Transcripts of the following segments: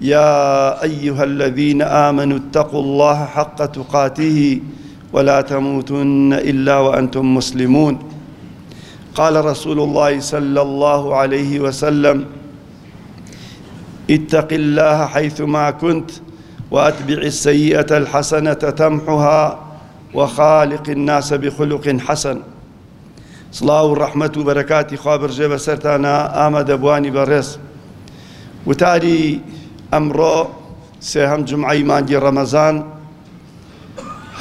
يا أيها الذين آمنوا اتقوا الله حق تقاته ولا تموتن إلا وأنتم مسلمون قال رسول الله صلى الله عليه وسلم اتق الله حيثما كنت وأتبع السيئة الحسنة تمحها وخالق الناس بخلق حسن سڵاو و ڕەحمەت و بەرەکاتی خوا بڕژێ بەسەرتانا ئامادەبووانی بەڕێز. وتاری ئەمڕۆ سێهەم جومعەی مانگی ڕەمەزان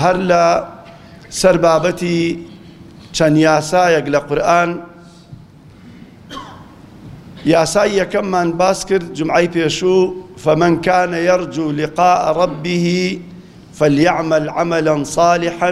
هەر لە سەر بابەتی چەند یاسایەک لە قورئان یاسای یەکەممان باس کرد جمعی پێشوو فمن كان يرجو لقاء ربه فليعمل عملا صالحا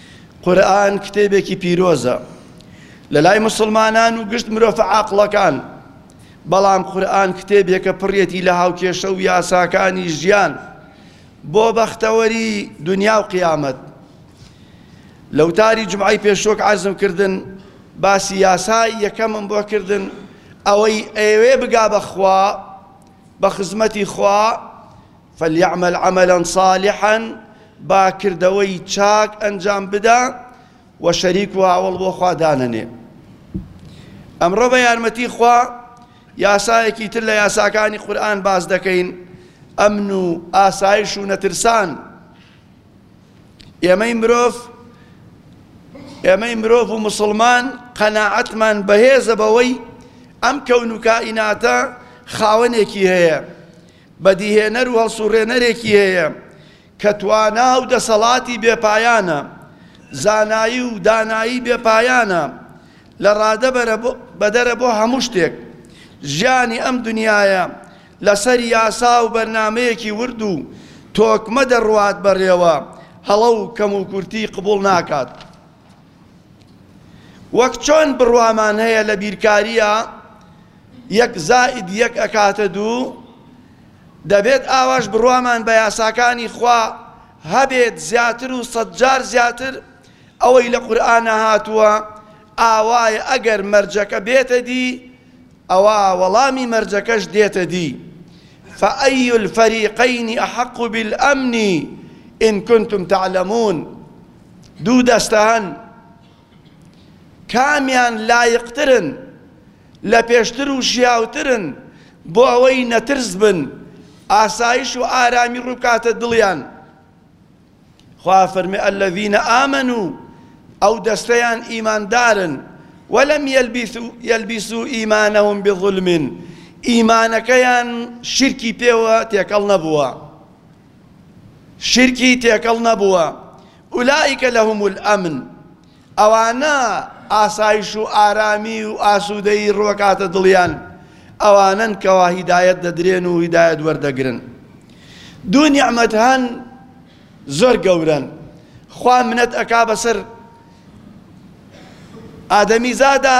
قورئان کتێبێکی پیرۆزە لەلای موسڵمانان و گشت مرۆڤە عاقڵەکان، بەڵام قورئان کتێبێکە پڕیەتی لە هاوکێشە و یاساکانی ژیان بۆ بەختەوەری دنیا و قیامەت. لە وتاری جومعەی پێشوەک عەزم کردن باسی یاسای یەکەمم بۆ کردن ئەوەی ئەیەوێ بگا بە خوا بە خزمەتی خوا فلیعمل عملا صالحا با کردەوەی چاک ئەنجام بدا و شەریک و هاوەڵ بۆ خوا دانەنێ ئەمڕۆ بە یارمەتی خوا یاسایەکی تر لە یاساکانی قورئان باس دەکەین ئەمن و ئاسایش و نەترسان ئێمەی مرۆڤ ئێمەی مرۆڤ و مسلمان قەناعەتمان بەهێزە بەوەی ئەم کەون و کائیناتە خاوەنێکی هەیە بەدیهێنەر و هەڵسوڕێنەرێکی هەیە کە توانا و دەسەڵاتی بێپایانە، زانایی و دانایی بێپایانە، لە ڕادەبەرە بەدەرە بۆ هەموو شتێک. ژیانی ئەم دنیایە لەسەر یاسا و بەرنامەیەکی ورد و تۆکمە دەڕوات بەڕێوە، هەڵە و کەموکورتی قبوڵ ناکات. وەک چۆن بڕوامان هەیە لە بیرکارییە یەک زائید یەک ئەکاتە دوو، دەبێت ئاواش بڕوامان بە یاساکانی خوا هەبێت زیاتر و سەد جار زیاتر ئەوەی لە قورئانە هاتووە ئاوایە ئەگەر مەرجەکە بێتە دی ئەوا وەڵامی مەرجەکەش دێتە دی فأي الفريقين أحق بالأمن إن كنتم تعلمون دوو دەستە هەن کامیان لایقترن لە پێشتر و شیاوترن بۆ ئەوەی نەترس بن ئاسایش و ئارامی ڕووکاتە دڵیان خوا فەرمی الذین آمنو ئەو دەستەیان ئیماندارن ولم يلبسوا يلبسوا إيمانهم بظلم ئیمانەکەیان شرکی پێوە تێکەڵ نەبووە شیرکی تێکەڵ نەبووە، اولئک لهم الامن، ئەوانە ئاسایش و ئارامی و ئاسوودەیی ڕوەکاتە دڵیان، ئەوانەن کەوا هیدایەت دەدرێن و هیدایەت وەردەگرن. دوو نیعمەت هەن زۆر گەورەن خوا منەت ئەکا بەسەر ئادەمیزادا،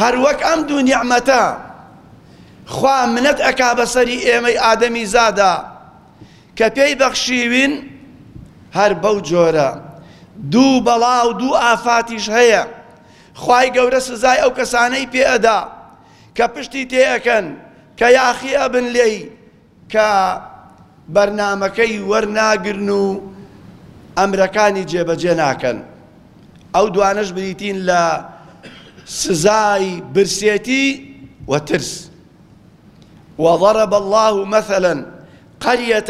هەر وەک ئەم دوو نیعمەتە خوا منەت ئەکا بەسەری ئێمەی ئادەمی زادا کە پێی بەخشیوین هەر بەو جۆرە دوو بەڵا و دوو ئافاتیش هەیە خوای گەورە سزای ئەو کەسانەی پێ ئەدا کە پشتی تێ ئەکەن کە یاخی ئەبن لێی کە بەرنامەکەی وەرناگرن و ئەمرەکانی جێبەجێ ناکەن، ئەو دوانەش بریتین لە سزای برسێتی و ترس. وضرب اللە مثلا قریە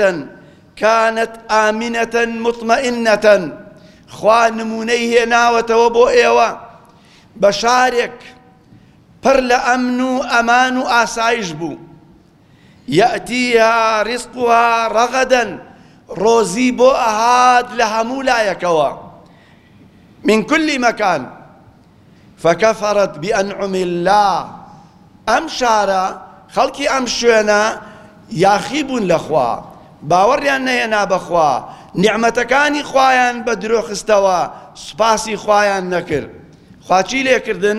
کانت آمنە مطمئنە خوا نمونەی هێناوەتەوە بۆ ئێوە بە شارێک پڕ لە ئەمن و ئەمان و ئاسایش بوو یاتیها ڕیزقوها ڕەغەدا ڕۆزی بۆ ئەهات لە هەموو لایەکەوە من کل مەکان فەکەفەرەت بئەنعم اللە ئەم شارە خەڵکی ئەم شوێنە یاخی بوون لە خوا باوەڕیان نەهێنا بەخوا نیعمەتەکانی خوایان بە درۆخستەوە سوپاسی خوایان نەکرد خواچی لێکردن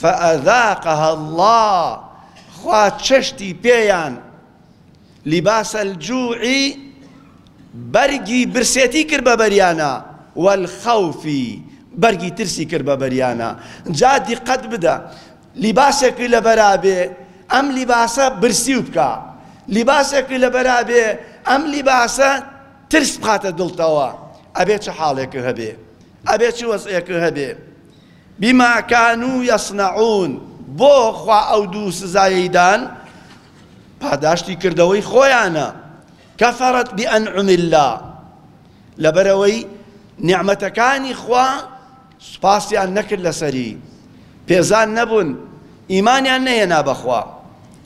فاذاقها اللە، خوا چەشتی پێیان، لباس الجوع، بەرگی برسێتی کرد بە بەریانا، والخوف، بەرگی ترسی کرد بە بەریانا، جا دیقەت بدە لیباسێکی لەبەرابێ ئەم لیباسە برسیو بکا، لیباسێکی لەبەرابێ ئەم لیباسە ترس بخاتە دڵتەوە، ئەبێ چ حاڵێک هەبێ، ئەبێ چ وەزعێک هەبێ. بما کانو یصنعون بۆ خوا ئەو دوو سزایەی دان پاداشتی کردەوەی خۆیانە کفرت بانعم الله لەبەرەوەی نیعمەتەکانی خوا سوپاسیان نەکرد لەسەری پێزان نەبوون ئیمانیان نەهێنا بەخوا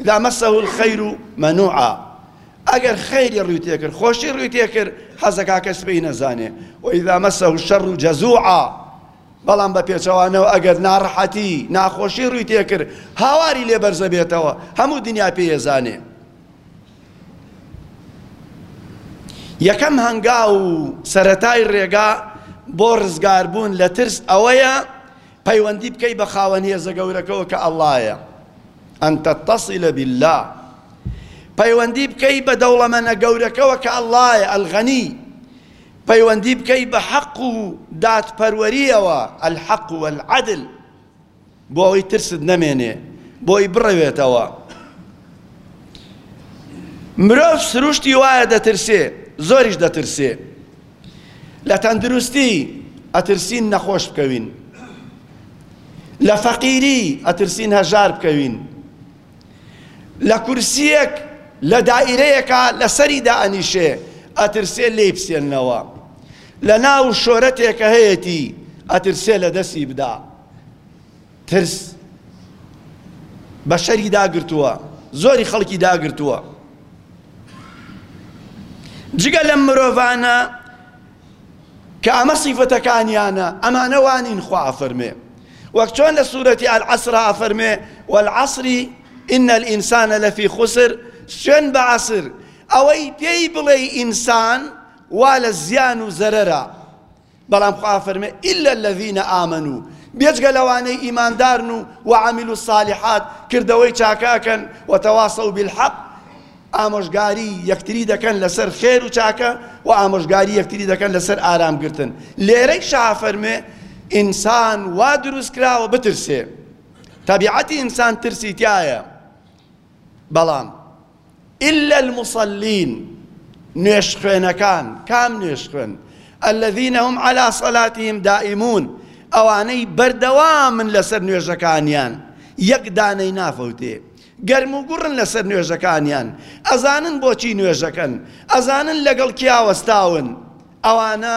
اذا مسه الخیر منوعا ئەگەر خەیری ڕووی تێکرد خۆشی ڕووی تێکرد حەزەکا کەس پێی نەزانێ و اذا مسه الشر جزوعا بەڵام بە پێچەوانەوە ئەگەر ناڕەحەتی ناخۆشی ڕووی تێکرد هاواری لێ بەرزە بێتەوە هەموو دنیا پێیەزانێ یەکەم هەنگاو و سەرەتای ڕێگا بۆ ڕزگاربوون لە ترس ئەوەیە پەیوەندی بکەی بە خاوەن هێزە گەورەکەوە کە اللەیە، ان تتصل باللە، پەیوەندی بکەی بە دەوڵەمەنە گەورەکەوە کە اللەیە، الغنی، پەیوەندی بکەی بە حەق و دادپەروەریەوە، الحق والعدل، بۆ ئەوەی ترست نەمێنێ بۆی بڕەوێتەوە. مرۆڤ سروشتی وایە دەترسێ زۆریش دەترسێ لە تەندروستی ئەترسین نەخۆش بکەوین، لە فەقیری ئەترسین هەژار بکەوین، لە کورسییەک لە دائیرەیەکا لەسەری دائەنیشێ ئەترسێ لێی بسێننەوە، لە ناو شۆرەتێکە هەیەتی ئەترسێ لە دەستی بدا. ترس بەشەری داگرتووە، زۆری خەڵکی داگرتووە. جگە لەم مرۆڤانە کە ئەمە سیفەتەکانیانە، ئەمانە وانین خوا ئەفەرمێ وەک چۆن لە سورەتی العصر ئەفەرمێ والعصر ان الانسان لفی خسر سوێن بە عەسر ئەوەی پێی بڵێی ئینسان وا لە زیان و زەرەرە بەڵام خوا فەرمێ ئیلا الذین ئامنو بێجگە لەوانەی ئیماندارن و وعملوا الصالحات کردەوەی چاکەکەن وتواصوا بالحق ئامۆژگاری یەکتری دەکەن لەسەر خێر و چاکە و ئامۆژگاری یەکتری دەکەن لەسەر ئارام گرتن لێرەی شاه فەرمێ ئینسان وا دروست کراوە بترسێ تەبیعەتی ئینسان ترسی تایە بەڵام الا المصلین، نوێژخوێنەکان، کام نوێژخوێن؟ الذین هم علی صلاتهم دائمون، ئەوانەی بەردەوامن لەسەر نوێژەکانیان، یەک دانەی نافەوتێ، گەرموگوڕن لەسەر نوێژەکانیان، ئەزانن بۆچی نوێژەکەن، ئەزانن لەگەڵ کیا وەستاون، ئەوانە،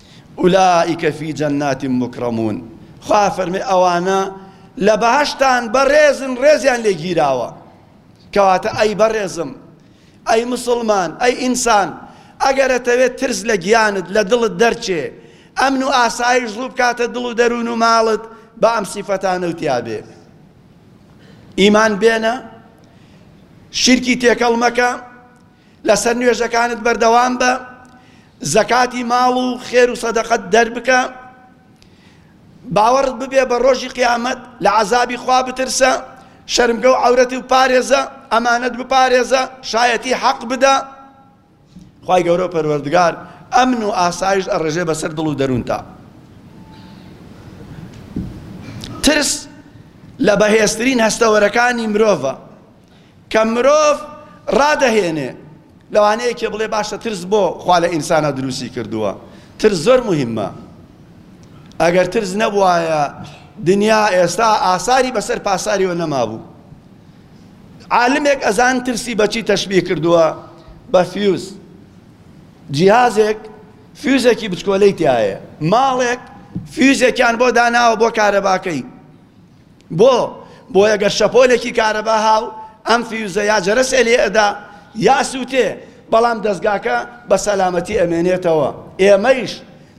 اولائک فی جنات مکرمون خوا فەرموێ ئەوانە لە بەهەشتان بەڕێزن ڕێزیان لێ گیراوە کەواتە ئەی بەڕێزم ئەی مسوڵمان ئەی ئینسان ئەگەر ئەتەوێت ترس لە گیانت لە دڵت دەرچێ ئەمن و ئاسایش ڕوو بکاتە دڵ و دەروون و ماڵت بە ئەم سیفەتانە و تیابێ ئیمان بێنە شیرکی تێکەڵ مەکە لەسەر نوێژەکانت بەردەوام بە، زەکاتی ماڵ و خێر و سەدەقەت دەربکە، باوەڕت ببێ بە ڕۆژی قیامەت، لە عەزابی خوا بترسە، شەرمگە و عەورەت بپارێزە، ئەمانەت بپارێزە، شایەتی حەق بدە. خوای گەورە و پەروەردگار ئەمن و ئاسایش ئەڕێژێ بەسەر دڵ و دەروونتا. ترس لە بەهێزترین هەستەوەرەکانی مرۆڤە. کە مرۆڤ ڕادەهێنێ لەوانەیە یەکێ بڵێ باشە ترس بۆ خوا لە ئینسانا دروستی کردووە ترس زۆر مهمە ئەگەر ترس نەبوایە دنیا ئێستا ئاساری بەسەر پاساریەوە نەمابوو عالمێک ئەزان ترسی بەچی تەشبی کردووە بە فیوز جیهازێک فیوزێکی بچکۆلەی تایە ماڵێک فیوزێکیان بۆ داناوە بۆ کارەباکەی بۆ؟ بۆیە گەر شەپۆلێکی کارەبا هاو ئەم فیوزە یا جەرەسێ لێ ئەدا یا ئەسووتێ، بەڵام دەزگاکە بە سەلامەتی ئەمێنێتەوە. ئێمەیش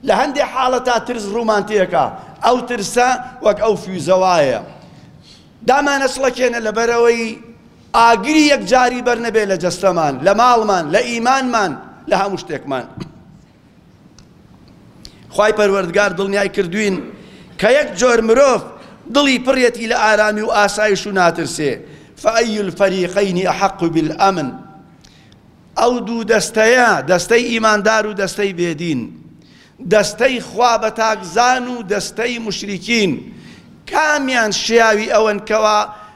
لە هەندێ حاڵەتا ترس ڕوومان تێکا، ئەو ترسە وەک ئەو فیوزە وایە دامانەچڵەکێنێ لەبەرئەوەی ئاگری یەکجاری بەر نەبێ لە جەستەمان، لە ماڵمان، لە ئیمانمان، لە هەموو شتێکمان. خوای پەروەردگار دڵنیای کردووین کە یەک جۆر مرۆڤ دڵی پڕێتی لە ئارامی و ئاسایش و ناترسێ فأی الفریقین احق بالامن ئەو دوو دەستەیە دەستەی ئیماندار و دەستەی بێدین دەستەی خوا بە تاکزان و دەستەی مشریکین کامیان شیاوی ئەوەن کەوا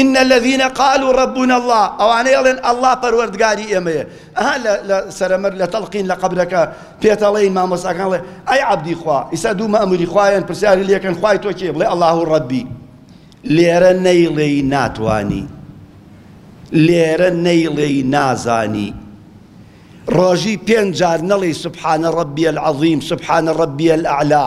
ان الذین قالوا ربنا اللە ئەوانەی ئەڵێن اللە پەروەردگاری ئێمەیە ئەها لە لە سەرەمەر لە تەڵقین لە قەبرەکە پێتەڵێین مامۆستاکان ڵێ ئەی عەبدی خوا ئیسا دوو مەئموری خوایان پرسیاری لێکەن خوای تۆ کێ بڵێ اللە و ربی لێرە نەیڵێی ناتوانی لێرە نەیڵێی نازانی ڕۆژی پێنج جار نەڵێی سبحان ربی العظیم سبحان ربی الاعلی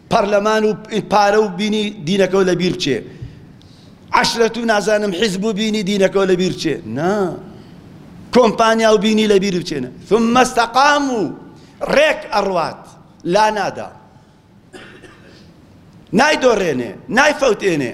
پەرلەمان و پارە و بینی دینەکەو لە بیر بچێ عەشرەت و نازانم حیزب و بینی دینەکەو لە بیر بچێ نا کۆمپانیا و بینی لە بیر بچێنە ثم استقام و ڕێک ئەڕوات لا نادا نایدۆڕێنێ نایفەوتێنێ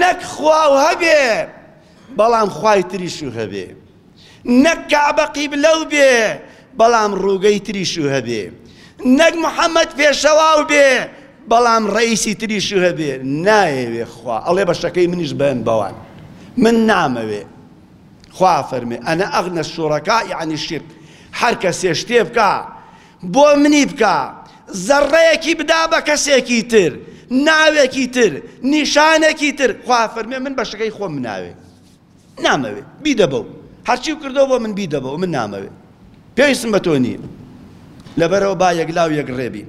نەک خواو هەبێ بەڵام خوای تریش و هەبێ نەک کەعبە قیبلەو بێ بەڵام ڕووگەی تریش و هەبێ نەک محەممەد پێشەواو بێ بەڵام ڕئیسی تریش و هەبێ نایەوێ خوا ئەڵێ بەشەکەی منیش بەن بەوان من نامەوێ خوا فەرمێ ئەنە ئەغنە شوڕەکە یعنی شرک هەر کەسێ شتێ بکە بۆ منی بکە، زەڕڕەیەکی بدا بە کەسێکی تر، ناوێکی تر، نیشانێکی تر، خوا ئەفەرموێ من بەشەکەی خۆم مناوێ نامەوێ، بیدە بەو، هەرچی کردووە بۆ من بیدە بەو، من نامەوێ، پێویستم بە تۆ نییە، لەبەرئەوە با یەکلا و یەکڕێ بین.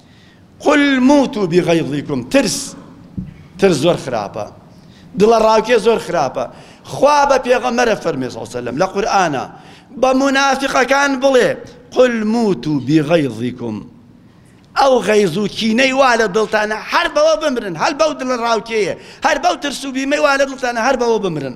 قل موتو بغیظکم ترس ترس زۆر خراپە دڵە ڕاوکێ زۆر خراپە خوا بە پێغەمەرە فەرمێ سەلم لە قورآە بە منافقەکان بڵێ قل موت و بیغەیزیکم ئەو غەیز و کینەی وا لە دڵتانە هەر بەوە بمرن هەر بەو دڵە ڕاوکێیە هەر بەو ترس و بیمەی وا لە دڵتانە هەر بەوە بمرن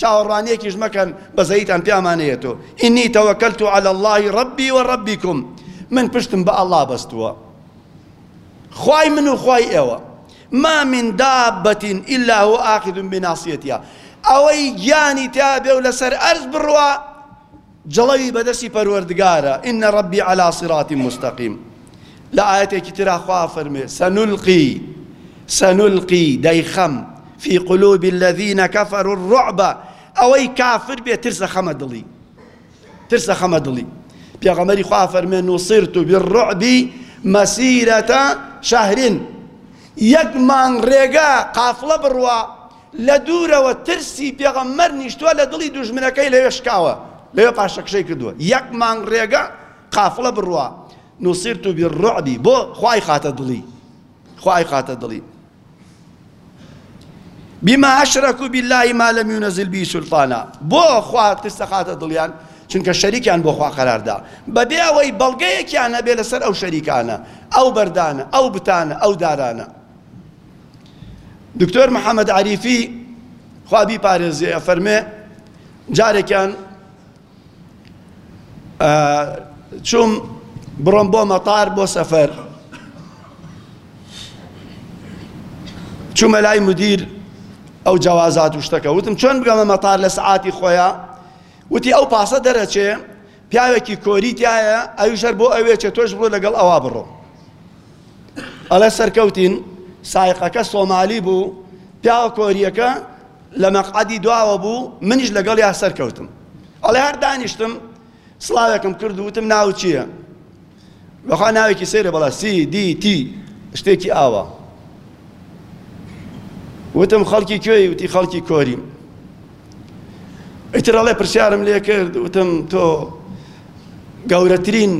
چاوەڕوانیەکیش مەکەن بەزەییتان پیامانەیەتۆ، ئینی تەوەکەلت علی اللە ربی و ربکم، من پشتم بە ئەڵا بەستووە خوای من و خوای ئێوە، ما من دابەت الا هو آخذ بناصیتها، ئەوەی گیانی تیابێ و لەسەر ئەرز بڕوا، جڵەوی بەدەستی پەروەردگارە، ان ربی علی صراط مستقیم، لە ئایەتێکی ترا خوا ئەفەرموێ، سنلقی، سنلقی، دەیخەم، فی قلوب الذین کفروا الرعب، ئەوەی کافر بێ ترس ئەخەمە دڵی، ترس ئەخەمە دڵی، پێغەمبەری خوا ئەفەرموێ، نصرت بالرعب مسیرە شهر، یەک مانگ ڕێگە قافڵە بڕوا لە دوورەوە ترسی پێغەمبەر نیشتووە لە دڵی دوژمنەکەی لەوێ شکاوە لەوێ پاشەکشەی کردووە یەک مانگ ڕێگە قافڵە بڕوا نصرت بالرعب بۆ خوا ئەیخاتە دڵی خوا ئەیخاتە دڵی بما اشركوا بالله ما لم ينزل به سلطانا بۆ خوا ترسە خاتە دڵیان چونکە شەریکیان بۆ خوا قەراردا بەبێ ئەوەی بەڵگەیەکیان هەبێ لەسەر ئەو شەریکانە ئەو بەردانە ئەو بتانە ئەو دارانە دکتۆر محەمەد عەریفی خوا بیپارێزێ ئەفەرمێ جارێکیان چوم بڕۆم بۆ مەتار بۆ سەفەر چوومە لای مدیر ئەو جیاوازات و شتەکە وتم چۆن بگەمە مەتار لە سعاتی خۆیان وتی ئەو پاسە دەرەچێ پیاوێکی کۆری تیایە ئەویش هەر بۆ ئەوێچێ تۆش بڕۆ لەگەڵ ئەوا بڕۆ ئەڵێ سەرکەوتین سایقەکە سۆمالی بوو پیاوە کۆریەکە لە مەقعدی دواوە بوو منیش لەگەڵ یا سەرکەوتم ئەڵێ هەر دانیشتم سڵاوێکم کرد وتم ناو چییە بەخوا ناوێکی سەیرە بەڵا سی دی تی شتێکی ئاوا وتم خەڵکی کوێی وتی خەڵکی کۆری ئیترەڵێ پرسیارم لێ کرد وتم تۆ گەورەترین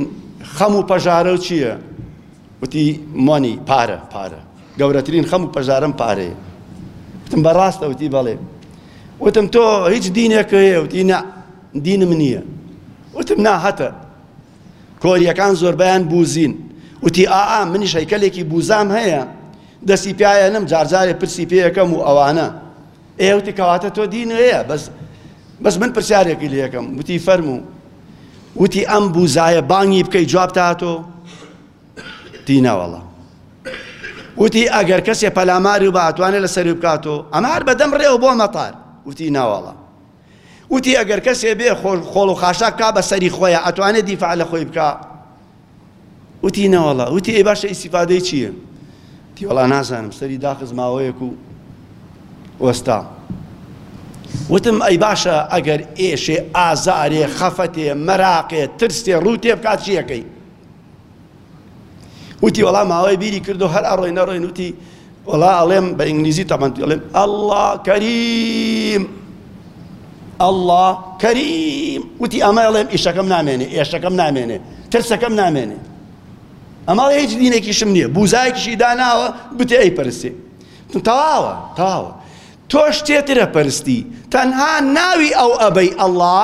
خەم و پەژارە و چییە وتی مۆنی پارە پارە گەورەترین خەم و پەژارم پارەیە وتم بەڕاستە وتی بەڵێ وتم تۆ هیچ دینێک هەیە وتی نا دینم نییە وتم نا هەتە کۆریەکان زۆربەیان بوزین وتی ئا ئا منیش هەیکەلێکی بوزام هەیە دەسی پیاەنم جارجارێ پرسی پێیەکەم و ئەوانە ئێوتی کەواتە تۆ دینەیە بەس بەس من پرسیارێکی لەکەم وتی فەرمو وتی ئەم بوزایە بانگی بکەی جواب تاتۆ دیناوەڵە وتی ئەگەر کەسێ پەلاماری و باتوانێت لە سەری بکاتۆ ئەمە هەر بەدەم ڕێەوە بۆ مەتار وتی ناوەڵە وتی، ئەگەر کەسێ بێ خۆڵ و خاشاک کا بە سەری خۆیا ئەتوانێ دیفاع لە خۆی بکا؟ وتی، نەوەڵا. وتی، ئەی باشە ئیستیفادەی چییە؟ وتی، وەڵا نازانم. سەری داخست ماوەیەک و وەستا. وتم، ئەی باشە ئەگەر ئێشێ، ئازارێ، خەفەتێ، مەراقێ، ترسێ ڕوو تێ بکات چییەکەی؟ وتی وەڵا ماوەی بیری کردو هەر ئەڕۆین ئەڕۆین وتی وەڵا ئەڵێم بە ئینگلیزی تەبەن ئەڵێم ئەڵڵا کەریم ئەڵڵا کەریم وتی ئەمە ئەڵێم ئیشەکەم نامێنێ ئێشەکەم نامێنێ ترسەکەم نامێنێ ئەمە هیچ دینێکیشم نییە بوزایکیشی داناوە بتێ ئەی پرسێ تەواوە تەواوە تۆش تێترە پەرستی تەنها ناوی ئەو ئەبەی ئەڵڵا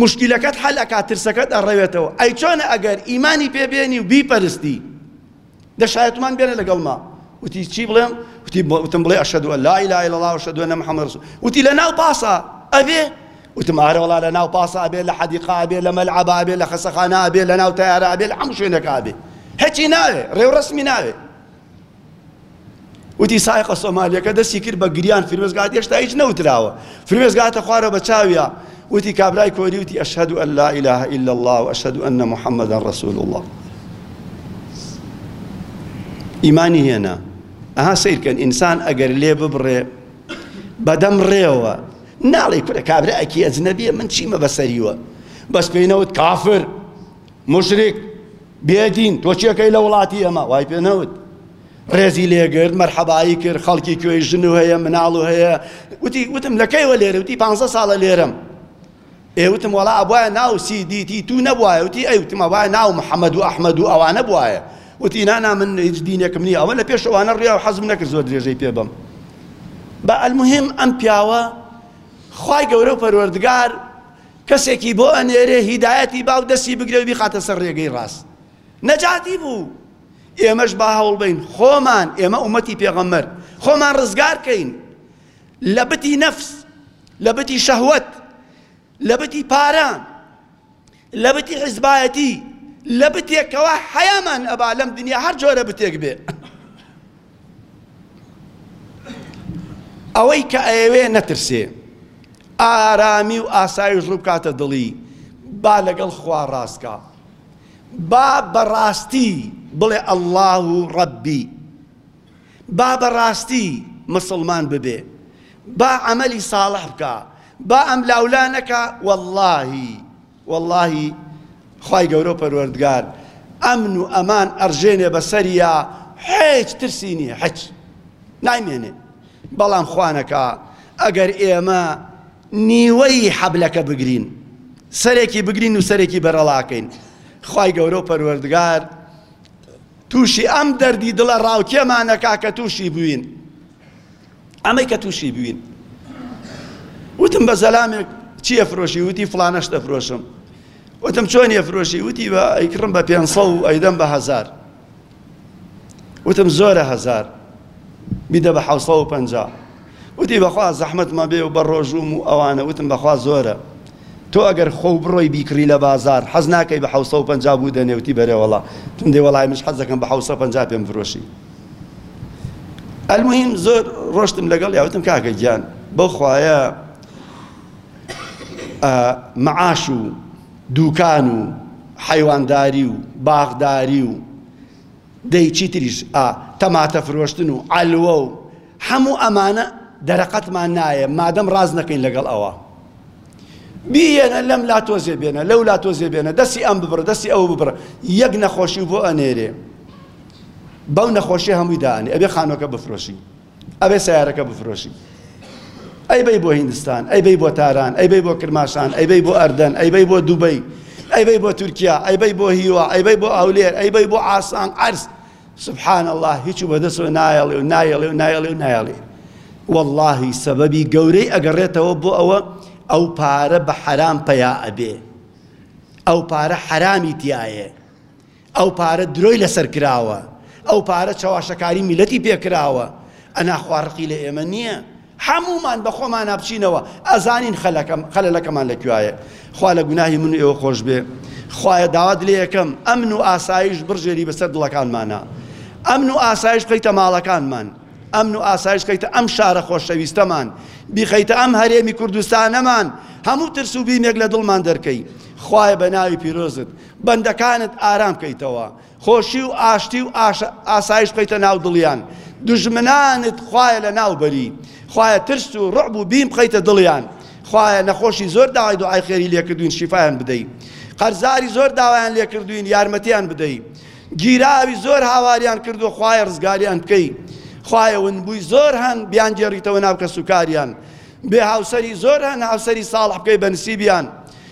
موشکیلەکەت حەل ئەکات ترسەکەت ئەڕەوێتەوە ئەی چۆنە ئەگەر ئیمانی پێ بێنی و بیپەرستی دە شایەتمان بێنە لەگەڵما وتی چی بڵێم وتی وتم بڵێ ئەشهد ان لا اله الا الله واشهد ان محمد رسول وتی لە ناو پاسا ئەبێ وتم ئارە وڵا لە ناو پاسا ئەبێ لە حەدیقا ئەبێ لە مەلعەبا ئەبێ لە خەسەخانە ئەبێ لە ناو تەیارە ئەبێ لە هەموو شوێنەکە ئەبێ هەچی ناوێ ڕێوڕەسمی ناوێ وتی سایقە سۆمالیەکە دەستی کرد بە گریان فرمێسکات هێشتا هیچ نەوتراوە فرمێسکاتە خوارە بە چاویا وتی کابرای کۆری وتی ئەشهد ان لا اله الا الله و ئەشهد ان محمدا رسول الله ئیمانی هێنا ئەها سیرکەن ئینسان ئەگەر لێ ببڕێ بەدەم ڕێوە ناڵی کورە کابرا ئەکی ئەجنەبیە من چیمە بەسەریوە بەس پێینەوت کافر موشریک بێ دین تۆ چێکەی لە وڵاتی ئێمە وای پێ نەوت ڕێزی لێگرت مەرحەبایی کرد خەڵکی کوێی ژن و هەیە مناڵ و هەیە وتی وتم لە کەیوە لێرە وتی پ ساڵە لێرەم ئێ وتم وەڵا ئەبواە ناو سی دیتی تو نەبواە وتی ئەی وتم ئەبواە ناو محەممەد و ئەحمەد و ئەوانە بواە وتی نانا من هیچ دینێکم نییە ئەوە لە پێشەوانە ڕیا و حەزم نەکرد زۆر درێژەی پێ بم بە ئەلمهم ئەم پیاوە خی گەورە و پەروەردگار کەسێکی بۆ ئەنێرێ هیدایەتی با و دەستی بگرێ و بیخاتە سەر رێگەی راست نەجاتی بوو ئێمەش با هەوڵبەین خۆمان ئێمە ئومەتی پێغەمبەر خۆمان رزگار کەین لە بتی نەفس لە بتی شەهوەت لە بتی پارە لە بتی حزبایەتی لە بتێکەوە حەیامان ئەبا لەم دنیا هەر جۆرە بتێک بێ ئەوەی کە ئەیەوێ نەترسێ ئارامی و ئاسایش ڕوو بکاتە دڵی با لەگەڵ خوا ڕاستکە با بەڕاستی بڵێ ئەله و ڕەبی با بەڕاستی مسلمان ببێ با عملی ساڵح بکە با ئەم لاولا نەکە واللهی وەڵاهی خوای گەورەو پەروەردگار ئەمن و ئەمان ئەڕژێنێ بەسەریا هێچ ترسی نیە هەچ نایمێنێ بەڵام خوانەکە ئەگەر ئێمە نیوەی حەبلەکە بگرین سەرێکی بگرین و سەرێکی بەرەڵاکەین خی گەورە و پەروەردگار تووشی ئەم دەردی دڵە ڕاوکێمانەکە کە تووشی بووین ئەمەی کە تووشی بووین وتم بە زەلامێک چییە فرۆشی وتی فلانەش دەفرۆشم وتم چۆن یە فرۆشی وتی بە ئەیکڕم بە پێ و ئەیدەم بە هزار وتم زۆرە هزار بیدە بە حوسە و پەنج وتی بەخوا زەحمت مە بێ و بە ڕۆژوم و ئەوانە وتم بەخوا زۆرە تۆ ئەگەر خۆ بڕۆی بیکڕی لە بازار حەز ناکەی بە حوسە و پەنج بوو دەنێوتی بەرێوەڵا تون دێوەڵای مش حەزەکەم بە حوسە پەنج پێم فرۆشی الموهیم زۆر ڕۆشتم لەگەڵ یاوتم کاکە گیان بەو خوایە معاش و دوکان و حیوانداری و باغداری و دەی چی تریش تەماتە فرۆشتن و ئەلوە و هەموو ئەمانە دەرەقەتمان نایە مادەم ڕاز نەکەین لەگەڵ ئەوە بیەنە لەم لا تۆزێ بێنە لەو لا تۆزێ بێنە دەستی ئەم ببڕە دەستی ئەو ببڕە یەک نەخۆشی بۆ ئەنێرێ بەو نەخۆشیە هەمووی دائەنێ ئەبێ خانوەکە بفرۆشی ئەبێ سیارەکە بفرۆشی ئەی بەی بۆ هیندستان ئەی بەی بۆ تاران ئەی بەی بۆ کرماشان ئەی بەی بۆ ئەردەن ئەی بەی بۆ دوبەی ئەی بەی بۆ تورکیا ئەی بەی بۆ هیوا ئەی بەی بۆ ئەولێر ئەی بەی بۆ ئاسان عرس سبحان الله هیچ و بەدەسەوە نایەڵێ و نایەڵێ و نایەڵێ و نایەڵێ واللهی سەبەبی گەورەی ئەگەڕێتەوە بۆ ئەوە ئەو پارە بە حەرام پیا ئەبێ ئەو پارە حەرامی تایە ئەو پارە درۆی لەسەر کراوە ئەو پارە چەواشەکاری میلەتی پێکراوە ئەنا خوا ڕقی لە ئێمە نییە هەموومان بە خۆمانا بچینەوە ئەزانین خەلەکەم خەلەلەکەمان لە کوایە خوا لە گوناهی من و ئێوە خۆش بێ خوایە داوات لێ یەکەم ئەمن و ئاسایش بڕژێری بەسەر دڵەکانمانە ئەمن و ئاسایش بخەیتە ماڵەکانمان ئەمن و ئاسایش خەیتە ئەم شارە خۆشەویستەمان بیخەیتە ئەم هەرێمی کوردستانەمان هەموو ترس و بیمێک لە دڵمان دەرکەی خوایە بە ناوی پیرۆزت بەندەکانت ئارام کەیتەوە خۆشی و ئاشتی و ئاسایش بخەیتە ناو دڵیان دوژمنانت خوایە لە ناو بەری خوایە ترس و ڕعب و بیم بخەیتە دڵیان خوایە نەخۆشی زۆر داوای دوعای خێری لێکردوین شیفایان بدەی قەرزاری زۆر داوایان لێکردوین یارمەتیان بدەی گیراوی زۆر هاواریان کردو خوایە ڕزگاریان بکەی خوایە ونبووی زۆر هەن بیان گێڕیتەوە ناو کەسوکاریان بێ هاوسەری زۆر هەن هاوسەری ساڵح بکەی بەنسیبیان